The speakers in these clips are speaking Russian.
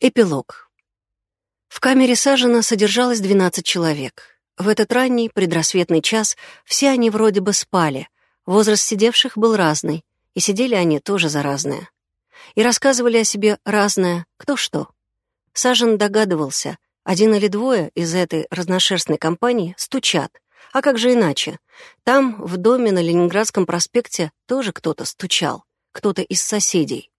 Эпилог. В камере Сажена содержалось 12 человек. В этот ранний предрассветный час все они вроде бы спали. Возраст сидевших был разный, и сидели они тоже за разное. И рассказывали о себе разное, кто что. Сажен догадывался, один или двое из этой разношерстной компании стучат. А как же иначе? Там, в доме на Ленинградском проспекте, тоже кто-то стучал, кто-то из соседей.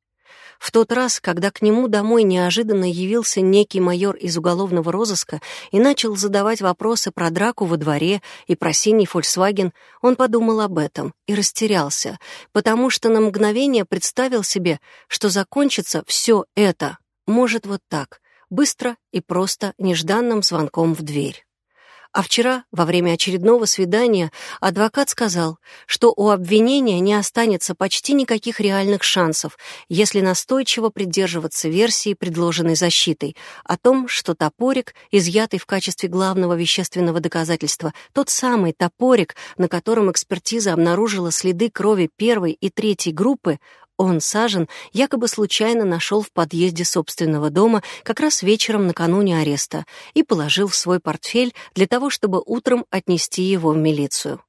В тот раз, когда к нему домой неожиданно явился некий майор из уголовного розыска и начал задавать вопросы про драку во дворе и про синий «Фольксваген», он подумал об этом и растерялся, потому что на мгновение представил себе, что закончится все это, может, вот так, быстро и просто нежданным звонком в дверь. А вчера, во время очередного свидания, адвокат сказал, что у обвинения не останется почти никаких реальных шансов, если настойчиво придерживаться версии, предложенной защитой, о том, что топорик, изъятый в качестве главного вещественного доказательства, тот самый топорик, на котором экспертиза обнаружила следы крови первой и третьей группы, он, Сажен, якобы случайно нашел в подъезде собственного дома как раз вечером накануне ареста и положил в свой портфель для того, чтобы утром отнести его в милицию.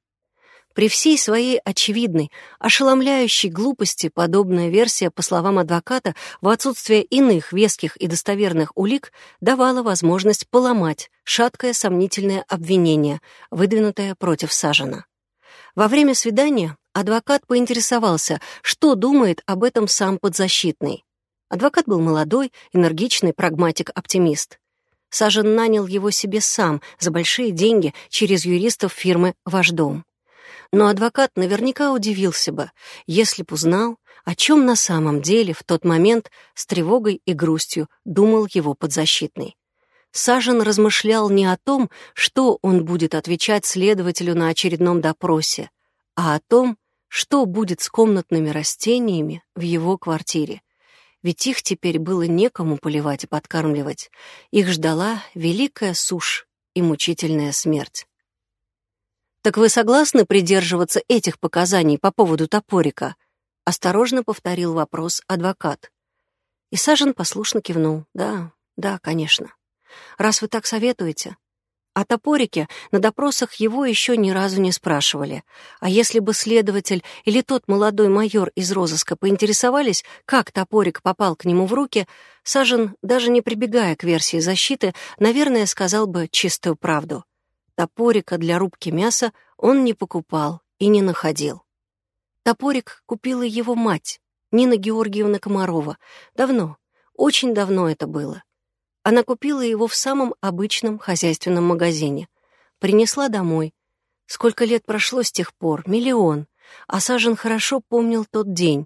При всей своей очевидной, ошеломляющей глупости подобная версия, по словам адвоката, в отсутствие иных веских и достоверных улик давала возможность поломать шаткое сомнительное обвинение, выдвинутое против Сажена. Во время свидания адвокат поинтересовался, что думает об этом сам подзащитный. Адвокат был молодой, энергичный прагматик-оптимист. Сажен нанял его себе сам за большие деньги через юристов фирмы «Ваш дом». Но адвокат наверняка удивился бы, если б узнал, о чем на самом деле в тот момент с тревогой и грустью думал его подзащитный. Сажен размышлял не о том, что он будет отвечать следователю на очередном допросе, а о том, что будет с комнатными растениями в его квартире. Ведь их теперь было некому поливать и подкармливать. Их ждала великая сушь и мучительная смерть. «Так вы согласны придерживаться этих показаний по поводу топорика?» — осторожно повторил вопрос адвокат. И Сажен послушно кивнул. «Да, да, конечно» раз вы так советуете. О топорике на допросах его еще ни разу не спрашивали. А если бы следователь или тот молодой майор из розыска поинтересовались, как топорик попал к нему в руки, Сажен, даже не прибегая к версии защиты, наверное, сказал бы чистую правду. Топорика для рубки мяса он не покупал и не находил. Топорик купила его мать, Нина Георгиевна Комарова. Давно, очень давно это было. Она купила его в самом обычном хозяйственном магазине. Принесла домой. Сколько лет прошло с тех пор? Миллион. А Сажен хорошо помнил тот день.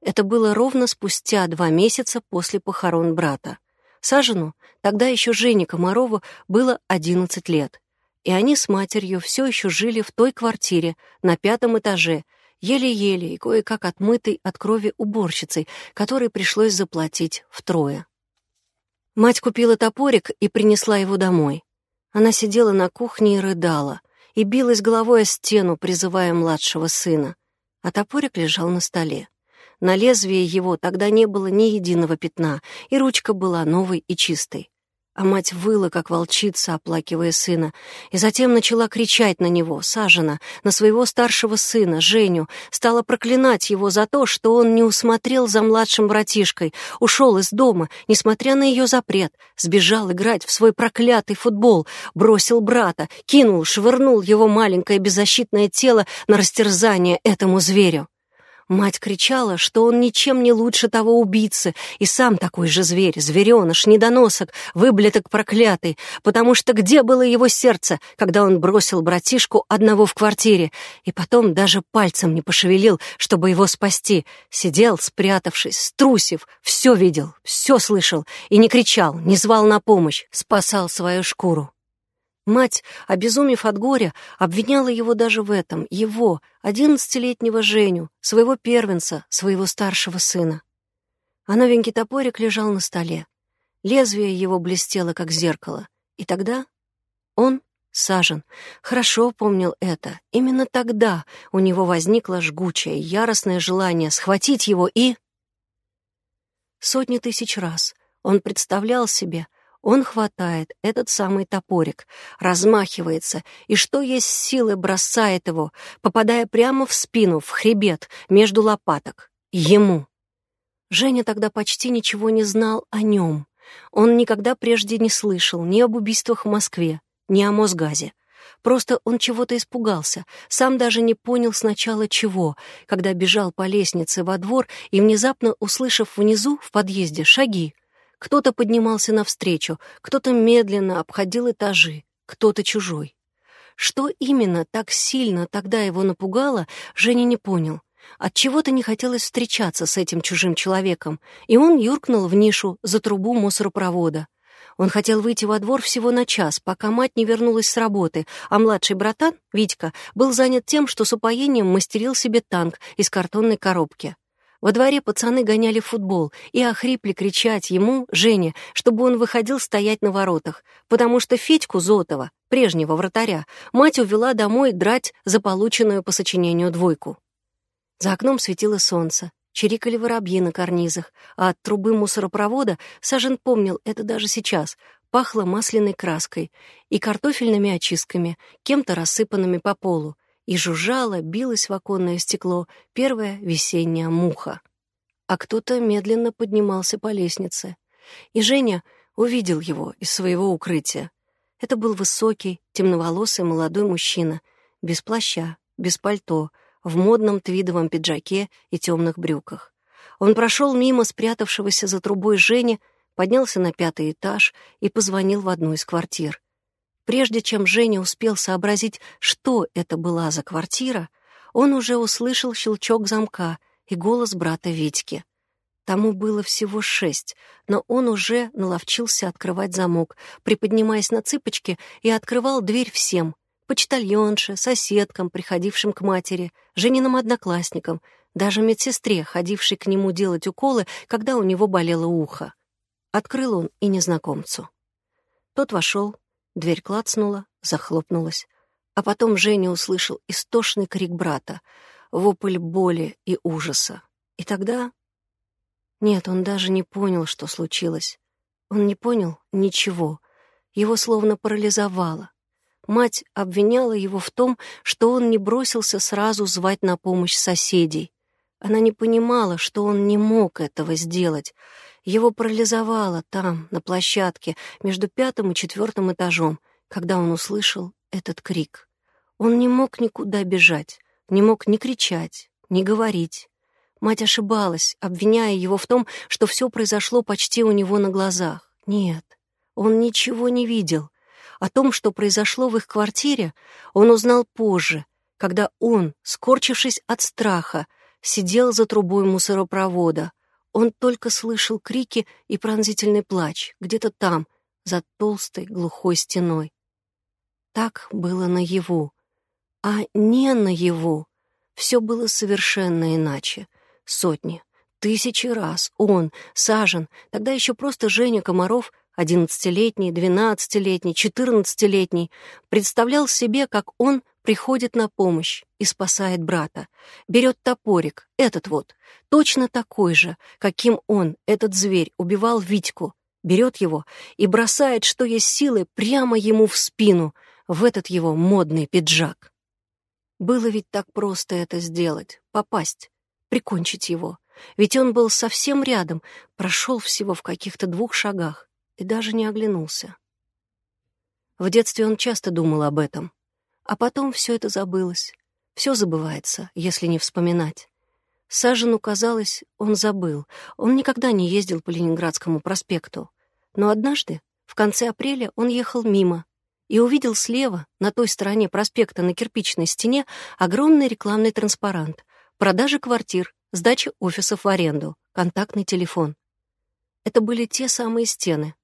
Это было ровно спустя два месяца после похорон брата. Сажену, тогда еще Жене Комарову, было 11 лет. И они с матерью все еще жили в той квартире на пятом этаже, еле-еле и кое-как отмытой от крови уборщицей, которой пришлось заплатить втрое. Мать купила топорик и принесла его домой. Она сидела на кухне и рыдала, и билась головой о стену, призывая младшего сына. А топорик лежал на столе. На лезвии его тогда не было ни единого пятна, и ручка была новой и чистой. А мать выла, как волчица, оплакивая сына, и затем начала кричать на него, Сажена, на своего старшего сына, Женю, стала проклинать его за то, что он не усмотрел за младшим братишкой, ушел из дома, несмотря на ее запрет, сбежал играть в свой проклятый футбол, бросил брата, кинул, швырнул его маленькое беззащитное тело на растерзание этому зверю. Мать кричала, что он ничем не лучше того убийцы, и сам такой же зверь, звереныш, недоносок, выблеток проклятый, потому что где было его сердце, когда он бросил братишку одного в квартире, и потом даже пальцем не пошевелил, чтобы его спасти, сидел, спрятавшись, струсив, все видел, все слышал, и не кричал, не звал на помощь, спасал свою шкуру. Мать, обезумев от горя, обвиняла его даже в этом, его, одиннадцатилетнего Женю, своего первенца, своего старшего сына. А новенький топорик лежал на столе. Лезвие его блестело, как зеркало. И тогда он, Сажен, хорошо помнил это. Именно тогда у него возникло жгучее, яростное желание схватить его и... Сотни тысяч раз Он представлял себе, он хватает этот самый топорик, размахивается и, что есть силы, бросает его, попадая прямо в спину, в хребет, между лопаток. Ему. Женя тогда почти ничего не знал о нем. Он никогда прежде не слышал ни об убийствах в Москве, ни о Мосгазе. Просто он чего-то испугался, сам даже не понял сначала чего, когда бежал по лестнице во двор и, внезапно услышав внизу, в подъезде, шаги, кто-то поднимался навстречу, кто-то медленно обходил этажи, кто-то чужой. Что именно так сильно тогда его напугало, Женя не понял. От чего то не хотелось встречаться с этим чужим человеком, и он юркнул в нишу за трубу мусоропровода. Он хотел выйти во двор всего на час, пока мать не вернулась с работы, а младший братан, Витька, был занят тем, что с упоением мастерил себе танк из картонной коробки. Во дворе пацаны гоняли футбол и охрипли кричать ему, Жене, чтобы он выходил стоять на воротах, потому что Федьку Зотова, прежнего вратаря, мать увела домой драть за полученную по сочинению двойку. За окном светило солнце, чирикали воробьи на карнизах, а от трубы мусоропровода Сажен помнил это даже сейчас, пахло масляной краской и картофельными очистками, кем-то рассыпанными по полу, и жужжала, билась в оконное стекло первая весенняя муха. А кто-то медленно поднимался по лестнице. И Женя увидел его из своего укрытия. Это был высокий, темноволосый молодой мужчина, без плаща, без пальто, в модном твидовом пиджаке и темных брюках. Он прошел мимо спрятавшегося за трубой Жени, поднялся на пятый этаж и позвонил в одну из квартир. Прежде чем Женя успел сообразить, что это была за квартира, он уже услышал щелчок замка и голос брата Витьки. Тому было всего шесть, но он уже наловчился открывать замок, приподнимаясь на цыпочки, и открывал дверь всем — почтальонше, соседкам, приходившим к матери, Жениным одноклассникам, даже медсестре, ходившей к нему делать уколы, когда у него болело ухо. Открыл он и незнакомцу. Тот вошел, Дверь клацнула, захлопнулась. А потом Женя услышал истошный крик брата, вопль боли и ужаса. И тогда... Нет, он даже не понял, что случилось. Он не понял ничего. Его словно парализовало. Мать обвиняла его в том, что он не бросился сразу звать на помощь соседей. Она не понимала, что он не мог этого сделать, его парализовало там, на площадке, между пятым и четвертым этажом, когда он услышал этот крик. Он не мог никуда бежать, не мог ни кричать, ни говорить. Мать ошибалась, обвиняя его в том, что все произошло почти у него на глазах. Нет, он ничего не видел. О том, что произошло в их квартире, он узнал позже, когда он, скорчившись от страха, сидел за трубой мусоропровода, он только слышал крики и пронзительный плач где-то там, за толстой глухой стеной. Так было наяву. А не наяву. Все было совершенно иначе. Сотни, тысячи раз он, Сажен, тогда еще просто Женя Комаров, одиннадцатилетний, двенадцатилетний, четырнадцатилетний, представлял себе, как он приходит на помощь и спасает брата. Берет топорик, этот вот, точно такой же, каким он, этот зверь, убивал Витьку. Берет его и бросает, что есть силы, прямо ему в спину, в этот его модный пиджак. Было ведь так просто это сделать, попасть, прикончить его. Ведь он был совсем рядом, прошел всего в каких-то двух шагах и даже не оглянулся. В детстве он часто думал об этом. А потом все это забылось. Все забывается, если не вспоминать. Сажену казалось, он забыл. Он никогда не ездил по Ленинградскому проспекту. Но однажды, в конце апреля, он ехал мимо и увидел слева, на той стороне проспекта на кирпичной стене, огромный рекламный транспарант «Продажа квартир, сдача офисов в аренду, контактный телефон». Это были те самые стены,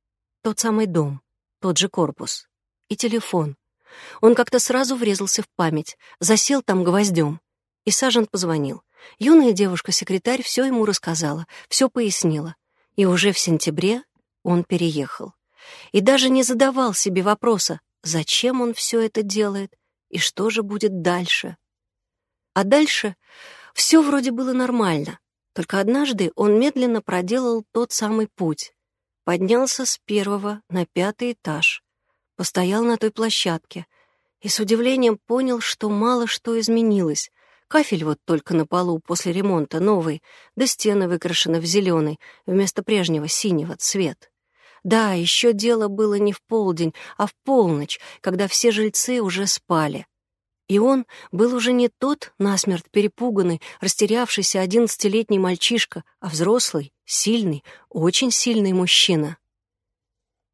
тот самый дом, тот же корпус и телефон, он как-то сразу врезался в память, засел там гвоздем. И Сажент позвонил. Юная девушка-секретарь все ему рассказала, все пояснила. И уже в сентябре он переехал. И даже не задавал себе вопроса, зачем он все это делает и что же будет дальше. А дальше все вроде было нормально, только однажды он медленно проделал тот самый путь. поднялся с первого на пятый этаж, постоял на той площадке и с удивлением понял, что мало что изменилось. Кафель вот только на полу после ремонта новый, да стены выкрашены в зеленый вместо прежнего синего цвет. Да, еще дело было не в полдень, а в полночь, когда все жильцы уже спали. И он был уже не тот насмерть перепуганный, растерявшийся одиннадцатилетний мальчишка, а взрослый, сильный, очень сильный мужчина.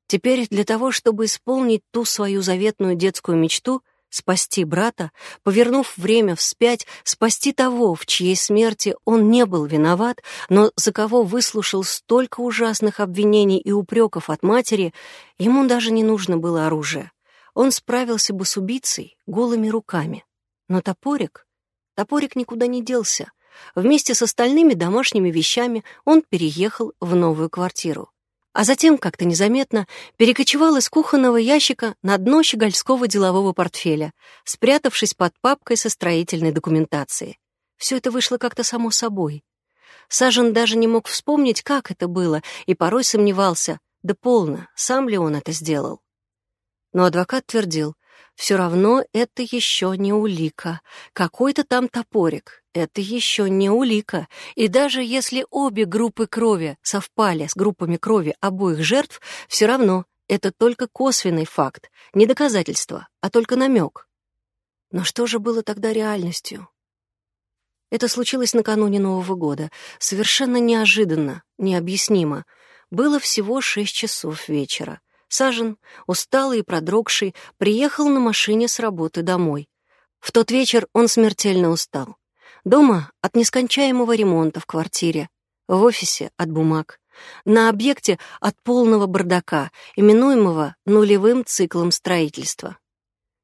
Теперь для того, чтобы исполнить ту свою заветную детскую мечту — спасти брата, повернув время вспять, спасти того, в чьей смерти он не был виноват, но за кого выслушал столько ужасных обвинений и упреков от матери, ему даже не нужно было оружие. Он справился бы с убийцей голыми руками. Но топорик... Топорик никуда не делся. Вместе с остальными домашними вещами он переехал в новую квартиру а затем, как-то незаметно, перекочевал из кухонного ящика на дно щегольского делового портфеля, спрятавшись под папкой со строительной документацией. Все это вышло как-то само собой. Сажен даже не мог вспомнить, как это было, и порой сомневался, да полно, сам ли он это сделал. Но адвокат твердил, все равно это еще не улика. Какой-то там топорик. Это еще не улика. И даже если обе группы крови совпали с группами крови обоих жертв, все равно это только косвенный факт, не доказательство, а только намек. Но что же было тогда реальностью? Это случилось накануне Нового года, совершенно неожиданно, необъяснимо. Было всего шесть часов вечера. Сажен, усталый и продрогший, приехал на машине с работы домой. В тот вечер он смертельно устал. Дома от нескончаемого ремонта в квартире, в офисе от бумаг, на объекте от полного бардака, именуемого нулевым циклом строительства.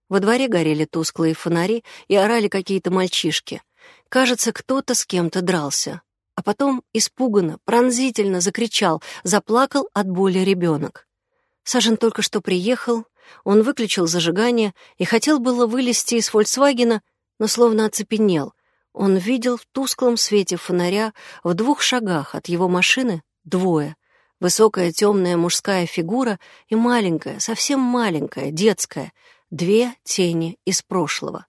Во дворе горели тусклые фонари и орали какие-то мальчишки. Кажется, кто-то с кем-то дрался. А потом испуганно, пронзительно закричал, заплакал от боли ребенок. Сажен только что приехал, он выключил зажигание и хотел было вылезти из «Фольксвагена», но словно оцепенел. Он видел в тусклом свете фонаря в двух шагах от его машины двое. Высокая темная мужская фигура и маленькая, совсем маленькая, детская, две тени из прошлого.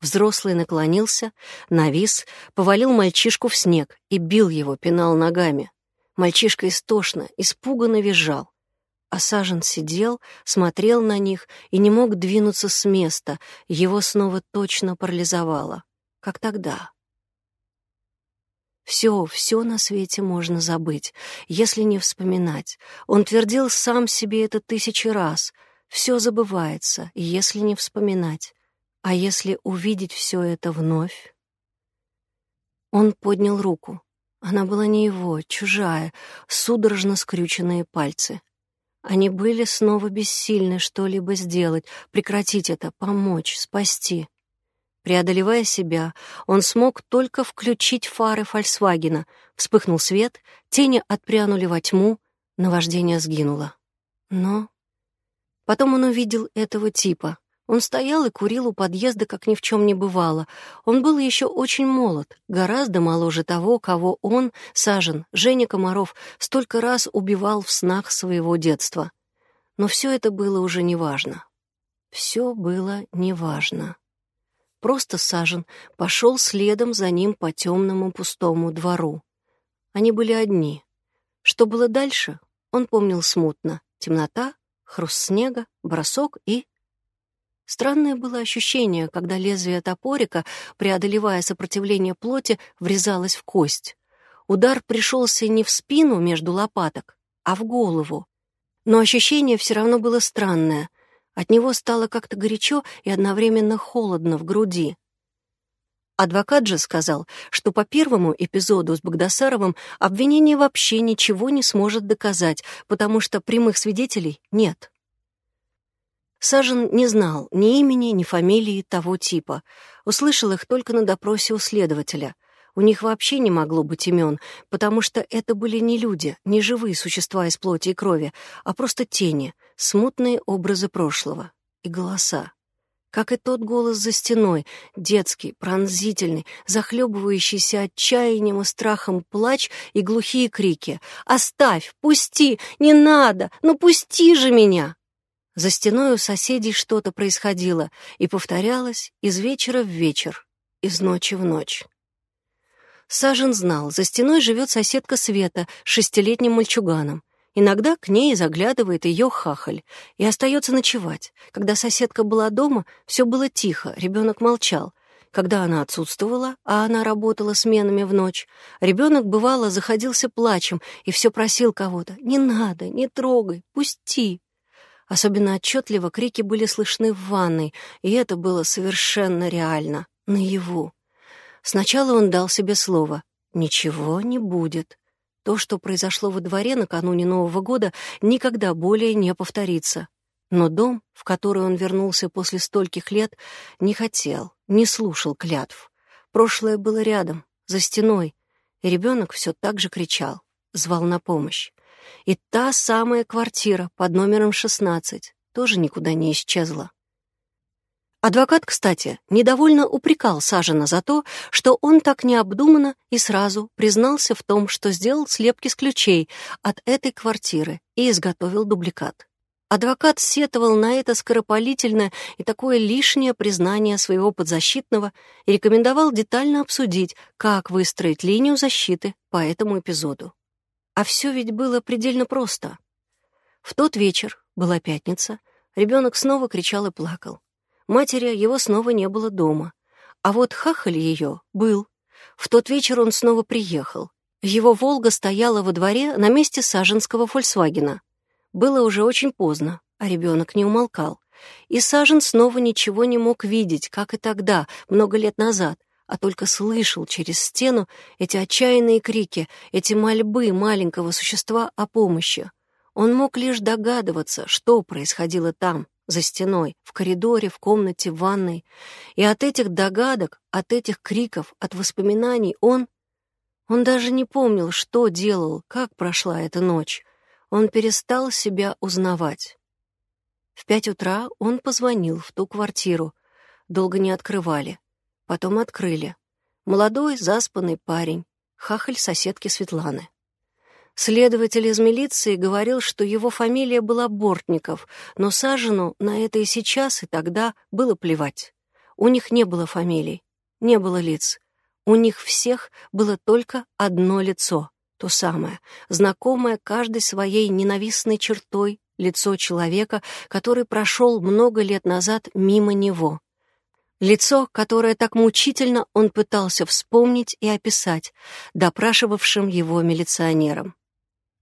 Взрослый наклонился, навис, повалил мальчишку в снег и бил его, пинал ногами. Мальчишка истошно, испуганно визжал. А Сажен сидел, смотрел на них и не мог двинуться с места, его снова точно парализовало, как тогда. Все, все на свете можно забыть, если не вспоминать. Он твердил сам себе это тысячи раз. Все забывается, если не вспоминать. А если увидеть все это вновь? Он поднял руку. Она была не его, чужая, судорожно скрюченные пальцы. Они были снова бессильны что-либо сделать, прекратить это, помочь, спасти. Преодолевая себя, он смог только включить фары «Фольксвагена». Вспыхнул свет, тени отпрянули во тьму, наваждение сгинуло. Но потом он увидел этого типа, он стоял и курил у подъезда, как ни в чем не бывало. Он был еще очень молод, гораздо моложе того, кого он, Сажен, Женя Комаров, столько раз убивал в снах своего детства. Но все это было уже неважно. Все было неважно. Просто Сажен пошел следом за ним по темному пустому двору. Они были одни. Что было дальше, он помнил смутно. Темнота, хруст снега, бросок и Странное было ощущение, когда лезвие топорика, преодолевая сопротивление плоти, врезалось в кость. Удар пришелся не в спину между лопаток, а в голову. Но ощущение все равно было странное. От него стало как-то горячо и одновременно холодно в груди. Адвокат же сказал, что по первому эпизоду с Богдасаровым обвинение вообще ничего не сможет доказать, потому что прямых свидетелей нет. Сажен не знал ни имени, ни фамилии того типа. Услышал их только на допросе у следователя. У них вообще не могло быть имен, потому что это были не люди, не живые существа из плоти и крови, а просто тени, смутные образы прошлого и голоса. как и тот голос за стеной, детский, пронзительный, захлебывающийся отчаянием и страхом плач и глухие крики. «Оставь! Пусти! Не надо! Ну пусти же меня!» За стеной у соседей что-то происходило и повторялось из вечера в вечер, из ночи в ночь. Сажен знал, за стеной живет соседка Света с шестилетним мальчуганом. Иногда к ней заглядывает ее хахаль и остается ночевать. Когда соседка была дома, все было тихо, ребенок молчал. Когда она отсутствовала, а она работала сменами в ночь, ребенок бывало заходился плачем и все просил кого-то «Не надо, не трогай, пусти». Особенно отчетливо крики были слышны в ванной, и это было совершенно реально, наяву. Сначала он дал себе слово «Ничего не будет». То, что произошло во дворе накануне Нового года, никогда более не повторится. Но дом, в который он вернулся после стольких лет, не хотел, не слушал клятв. Прошлое было рядом, за стеной, и ребенок все так же кричал, звал на помощь. И та самая квартира под номером 16 тоже никуда не исчезла. Адвокат, кстати, недовольно упрекал Сажина за то, что он так необдуманно и сразу признался в том, что сделал слепки с ключей от этой квартиры и изготовил дубликат. Адвокат сетовал на это скоропалительное и такое лишнее признание своего подзащитного и рекомендовал детально обсудить, как выстроить линию защиты по этому эпизоду. А все ведь было предельно просто. В тот вечер, была пятница, ребенок снова кричал и плакал. Матери его снова не было дома. А вот хахаль ее был. В тот вечер он снова приехал. Его «Волга» стояла во дворе на месте саженского «Фольксвагена». Было уже очень поздно, а ребенок не умолкал. И Сажен снова ничего не мог видеть, как и тогда, много лет назад, а только слышал через стену эти отчаянные крики, эти мольбы маленького существа о помощи. Он мог лишь догадываться, что происходило там, за стеной, в коридоре, в комнате, в ванной. И от этих догадок, от этих криков, от воспоминаний он... Он даже не помнил, что делал, как прошла эта ночь. Он перестал себя узнавать. В пять утра он позвонил в ту квартиру. Долго не открывали. Потом открыли. Молодой, заспанный парень, хахаль соседки Светланы. Следователь из милиции говорил, что его фамилия была Бортников, но Сажину на это и сейчас, и тогда было плевать. У них не было фамилий, не было лиц. У них всех было только одно лицо, то самое, знакомое каждой своей ненавистной чертой лицо человека, который прошел много лет назад мимо него. Лицо, которое так мучительно он пытался вспомнить и описать, допрашивавшим его милиционером.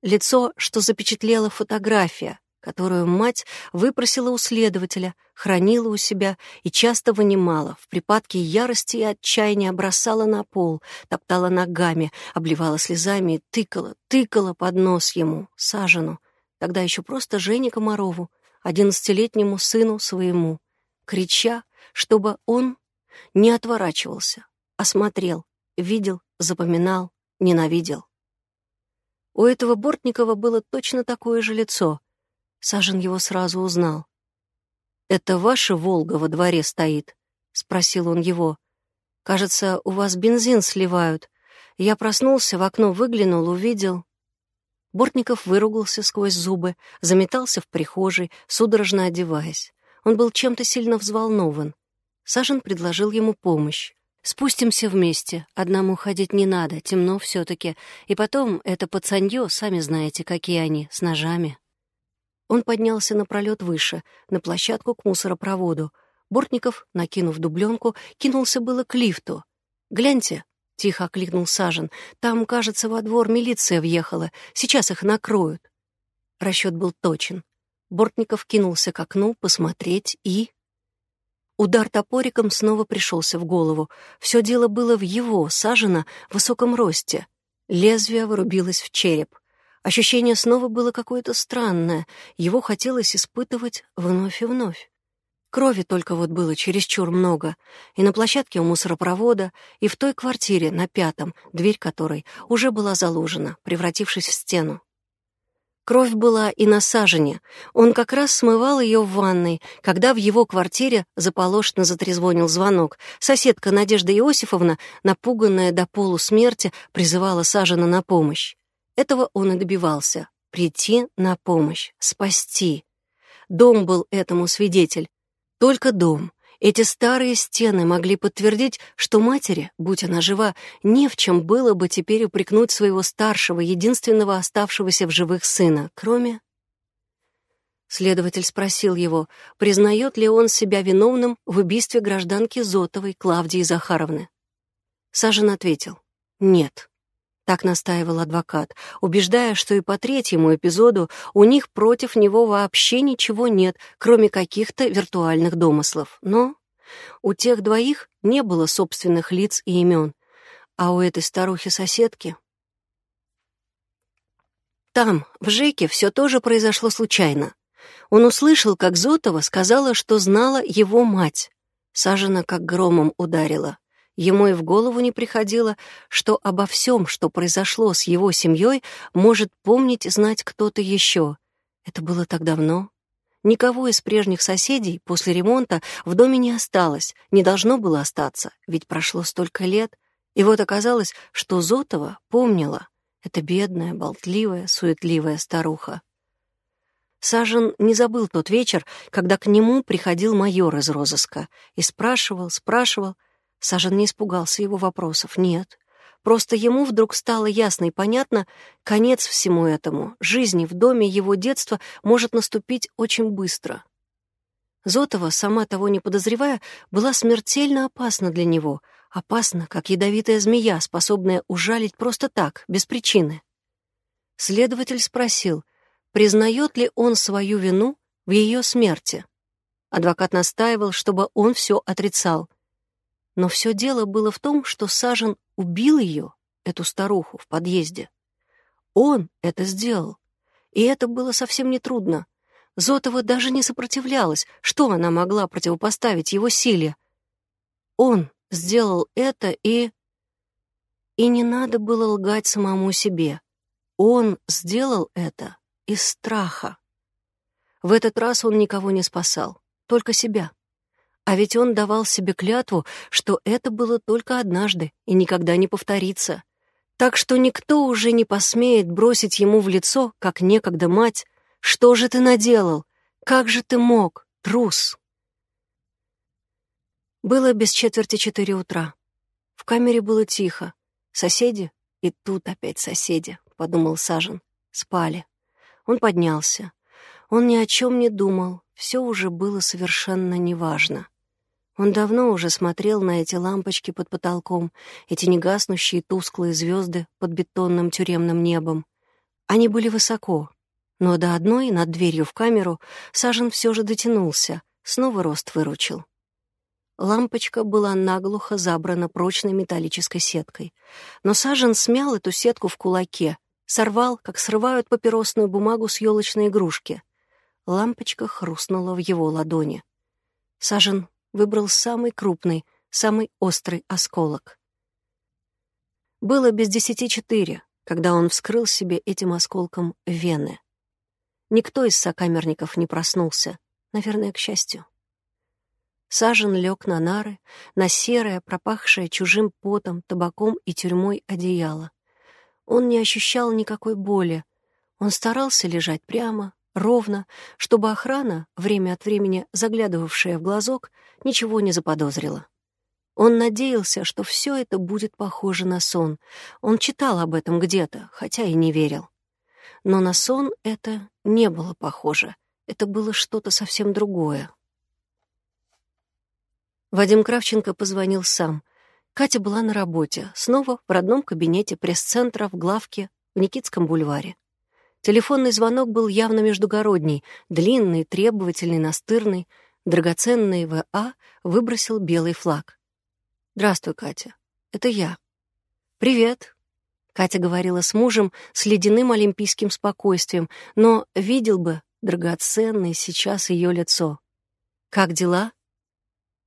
Лицо, что запечатлела фотография, которую мать выпросила у следователя, хранила у себя и часто вынимала, в припадке ярости и отчаяния бросала на пол, топтала ногами, обливала слезами и тыкала, тыкала под нос ему, сажену, тогда еще просто Жене Комарову, одиннадцатилетнему сыну своему, крича, чтобы он не отворачивался, а смотрел, видел, запоминал, ненавидел. У этого Бортникова было точно такое же лицо. Сажен его сразу узнал. «Это ваша «Волга» во дворе стоит?» — спросил он его. «Кажется, у вас бензин сливают. Я проснулся, в окно выглянул, увидел...» Бортников выругался сквозь зубы, заметался в прихожей, судорожно одеваясь. Он был чем-то сильно взволнован. Сажен предложил ему помощь. Спустимся вместе. Одному ходить не надо, темно все таки И потом, это пацанье, сами знаете, какие они, с ножами. Он поднялся на пролет выше, на площадку к мусоропроводу. Бортников, накинув дубленку, кинулся было к лифту. «Гляньте», — тихо окликнул Сажен, — «там, кажется, во двор милиция въехала. Сейчас их накроют». Расчет был точен. Бортников кинулся к окну посмотреть и... Удар топориком снова пришелся в голову. Все дело было в его, Сажена, высоком росте. Лезвие вырубилось в череп. Ощущение снова было какое-то странное. Его хотелось испытывать вновь и вновь. Крови только вот было чересчур много. И на площадке у мусоропровода, и в той квартире на пятом, дверь которой уже была заложена, превратившись в стену. Кровь была и на сажене. Он как раз смывал ее в ванной, когда в его квартире заполошно затрезвонил звонок. Соседка Надежда Иосифовна, напуганная до полусмерти, призывала Сажена на помощь. Этого он и добивался — прийти на помощь, спасти. Дом был этому свидетель. Только дом. Эти старые стены могли подтвердить, что матери, будь она жива, не в чем было бы теперь упрекнуть своего старшего, единственного оставшегося в живых сына, кроме... Следователь спросил его, признает ли он себя виновным в убийстве гражданки Зотовой Клавдии Захаровны. Сажен ответил «нет». Так настаивал адвокат, убеждая, что и по третьему эпизоду у них против него вообще ничего нет, кроме каких-то виртуальных домыслов. Но у тех двоих не было собственных лиц и имен, а у этой старухи-соседки... Там, в ЖЭКе, все тоже произошло случайно. Он услышал, как Зотова сказала, что знала его мать. Сажена как громом ударила. Ему и в голову не приходило, что обо всем, что произошло с его семьей, может помнить и знать кто-то еще. Это было так давно. Никого из прежних соседей после ремонта в доме не осталось, не должно было остаться, ведь прошло столько лет. И вот оказалось, что Зотова помнила. Это бедная, болтливая, суетливая старуха. Сажен не забыл тот вечер, когда к нему приходил майор из розыска и спрашивал, спрашивал — Сажен не испугался его вопросов, нет. Просто ему вдруг стало ясно и понятно, конец всему этому, жизни в доме его детства может наступить очень быстро. Зотова, сама того не подозревая, была смертельно опасна для него, опасна, как ядовитая змея, способная ужалить просто так, без причины. Следователь спросил, признает ли он свою вину в ее смерти. Адвокат настаивал, чтобы он все отрицал — но все дело было в том, что Сажен убил ее, эту старуху, в подъезде. Он это сделал. И это было совсем нетрудно. Зотова даже не сопротивлялась. Что она могла противопоставить его силе? Он сделал это и... И не надо было лгать самому себе. Он сделал это из страха. В этот раз он никого не спасал, только себя. А ведь он давал себе клятву, что это было только однажды и никогда не повторится. Так что никто уже не посмеет бросить ему в лицо, как некогда мать, «Что же ты наделал? Как же ты мог, трус?» Было без четверти четыре утра. В камере было тихо. Соседи, и тут опять соседи, — подумал Сажен, — спали. Он поднялся. Он ни о чем не думал, все уже было совершенно неважно. Он давно уже смотрел на эти лампочки под потолком, эти негаснущие тусклые звезды под бетонным тюремным небом. Они были высоко, но до одной, над дверью в камеру, Сажен все же дотянулся, снова рост выручил. Лампочка была наглухо забрана прочной металлической сеткой. Но Сажен смял эту сетку в кулаке, сорвал, как срывают папиросную бумагу с елочной игрушки. Лампочка хрустнула в его ладони. Сажен выбрал самый крупный, самый острый осколок. Было без десяти четыре, когда он вскрыл себе этим осколком вены. Никто из сокамерников не проснулся, наверное, к счастью. Сажен лег на нары, на серое, пропахшее чужим потом, табаком и тюрьмой одеяло. Он не ощущал никакой боли. Он старался лежать прямо, ровно, чтобы охрана, время от времени заглядывавшая в глазок, ничего не заподозрила. Он надеялся, что все это будет похоже на сон. Он читал об этом где-то, хотя и не верил. Но на сон это не было похоже. Это было что-то совсем другое. Вадим Кравченко позвонил сам. Катя была на работе, снова в родном кабинете пресс-центра в главке в Никитском бульваре. Телефонный звонок был явно междугородний, длинный, требовательный, настырный. Драгоценный В.А. выбросил белый флаг. «Здравствуй, Катя. Это я». «Привет». Катя говорила с мужем с ледяным олимпийским спокойствием, но видел бы драгоценный сейчас ее лицо. «Как дела?»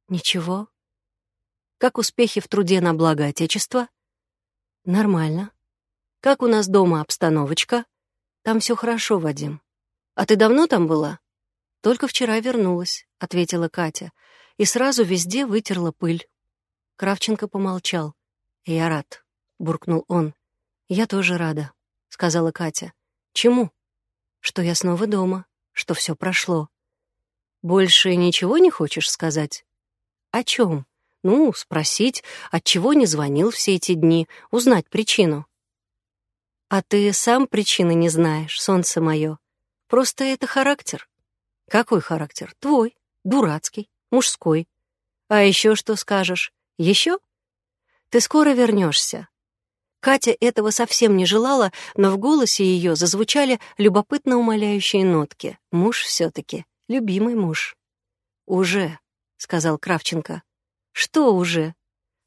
«Ничего». «Как успехи в труде на благо Отечества?» «Нормально». «Как у нас дома обстановочка?» Там все хорошо, Вадим. А ты давно там была? Только вчера вернулась, ответила Катя, и сразу везде вытерла пыль. Кравченко помолчал. Я рад, буркнул он. Я тоже рада, сказала Катя. Чему? Что я снова дома, что все прошло. Больше ничего не хочешь сказать? О чем? Ну, спросить, отчего не звонил все эти дни, узнать причину. А ты сам причины не знаешь, солнце мое. Просто это характер. Какой характер? Твой, дурацкий, мужской. А еще что скажешь? Еще? Ты скоро вернешься. Катя этого совсем не желала, но в голосе ее зазвучали любопытно умоляющие нотки. Муж все-таки, любимый муж. «Уже», — сказал Кравченко. «Что уже?»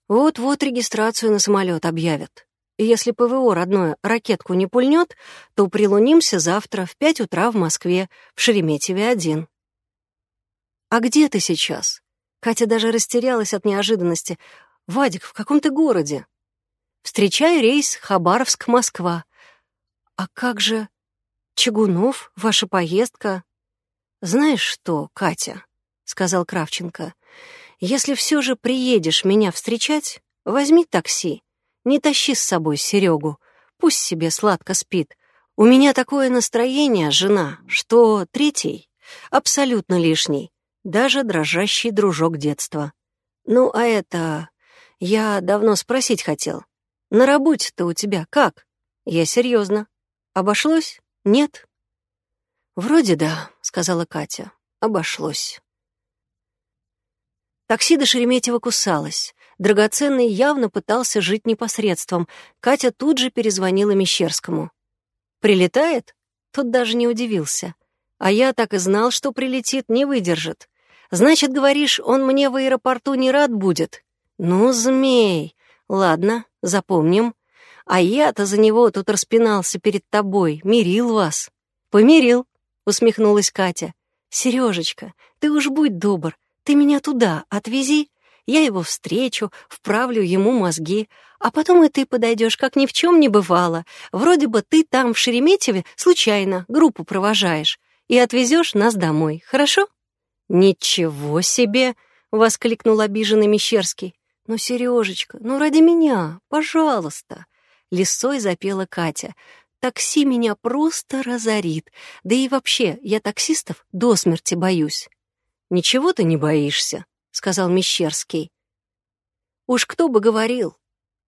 «Вот-вот регистрацию на самолет объявят. Если ПВО родное ракетку не пульнет, то прилунимся завтра в пять утра в Москве, в Шереметьеве-1». «А где ты сейчас?» Катя даже растерялась от неожиданности. «Вадик, в каком ты городе?» Встречаю рейс Хабаровск-Москва. А как же Чугунов, ваша поездка? Знаешь что, Катя, сказал Кравченко, если все же приедешь меня встречать, возьми такси, не тащи с собой Серегу, пусть себе сладко спит. У меня такое настроение, жена, что третий абсолютно лишний, даже дрожащий дружок детства. Ну, а это... Я давно спросить хотел. На работе-то у тебя как? Я серьезно. Обошлось? Нет? Вроде да, сказала Катя. Обошлось. Такси до Шереметьево кусалось. Драгоценный явно пытался жить непосредством. Катя тут же перезвонила Мещерскому. «Прилетает?» Тот даже не удивился. «А я так и знал, что прилетит, не выдержит. Значит, говоришь, он мне в аэропорту не рад будет?» «Ну, змей! Ладно, запомним. А я-то за него тут распинался перед тобой, мирил вас. Помирил, усмехнулась Катя. Сережечка, ты уж будь добр, ты меня туда отвези, я его встречу, вправлю ему мозги, а потом и ты подойдешь, как ни в чем не бывало. Вроде бы ты там, в Шереметьеве, случайно группу провожаешь и отвезешь нас домой, хорошо? Ничего себе! — воскликнул обиженный Мещерский. «Ну, Сережечка, ну ради меня, пожалуйста!» Лисой запела Катя. «Такси меня просто разорит. Да и вообще, я таксистов до смерти боюсь». «Ничего ты не боишься», — сказал Мещерский. «Уж кто бы говорил.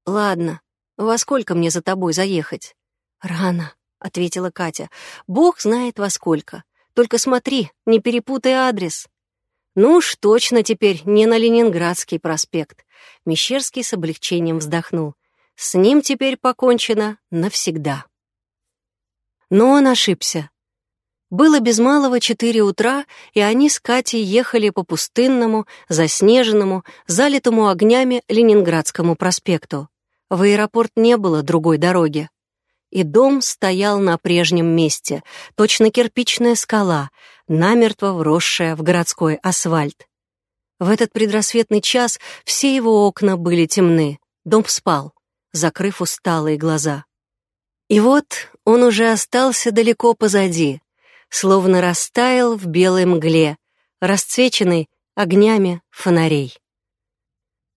Ладно, во сколько мне за тобой заехать?» «Рано», — ответила Катя. «Бог знает во сколько. Только смотри, не перепутай адрес». «Ну уж точно теперь не на Ленинградский проспект. Мещерский с облегчением вздохнул. С ним теперь покончено навсегда. Но он ошибся. Было без малого четыре утра, и они с Катей ехали по пустынному, заснеженному, залитому огнями Ленинградскому проспекту. В аэропорт не было другой дороги. И дом стоял на прежнем месте, точно кирпичная скала, намертво вросшая в городской асфальт. В этот предрассветный час все его окна были темны, дом спал, закрыв усталые глаза. И вот он уже остался далеко позади, словно растаял в белой мгле, расцвеченный огнями фонарей.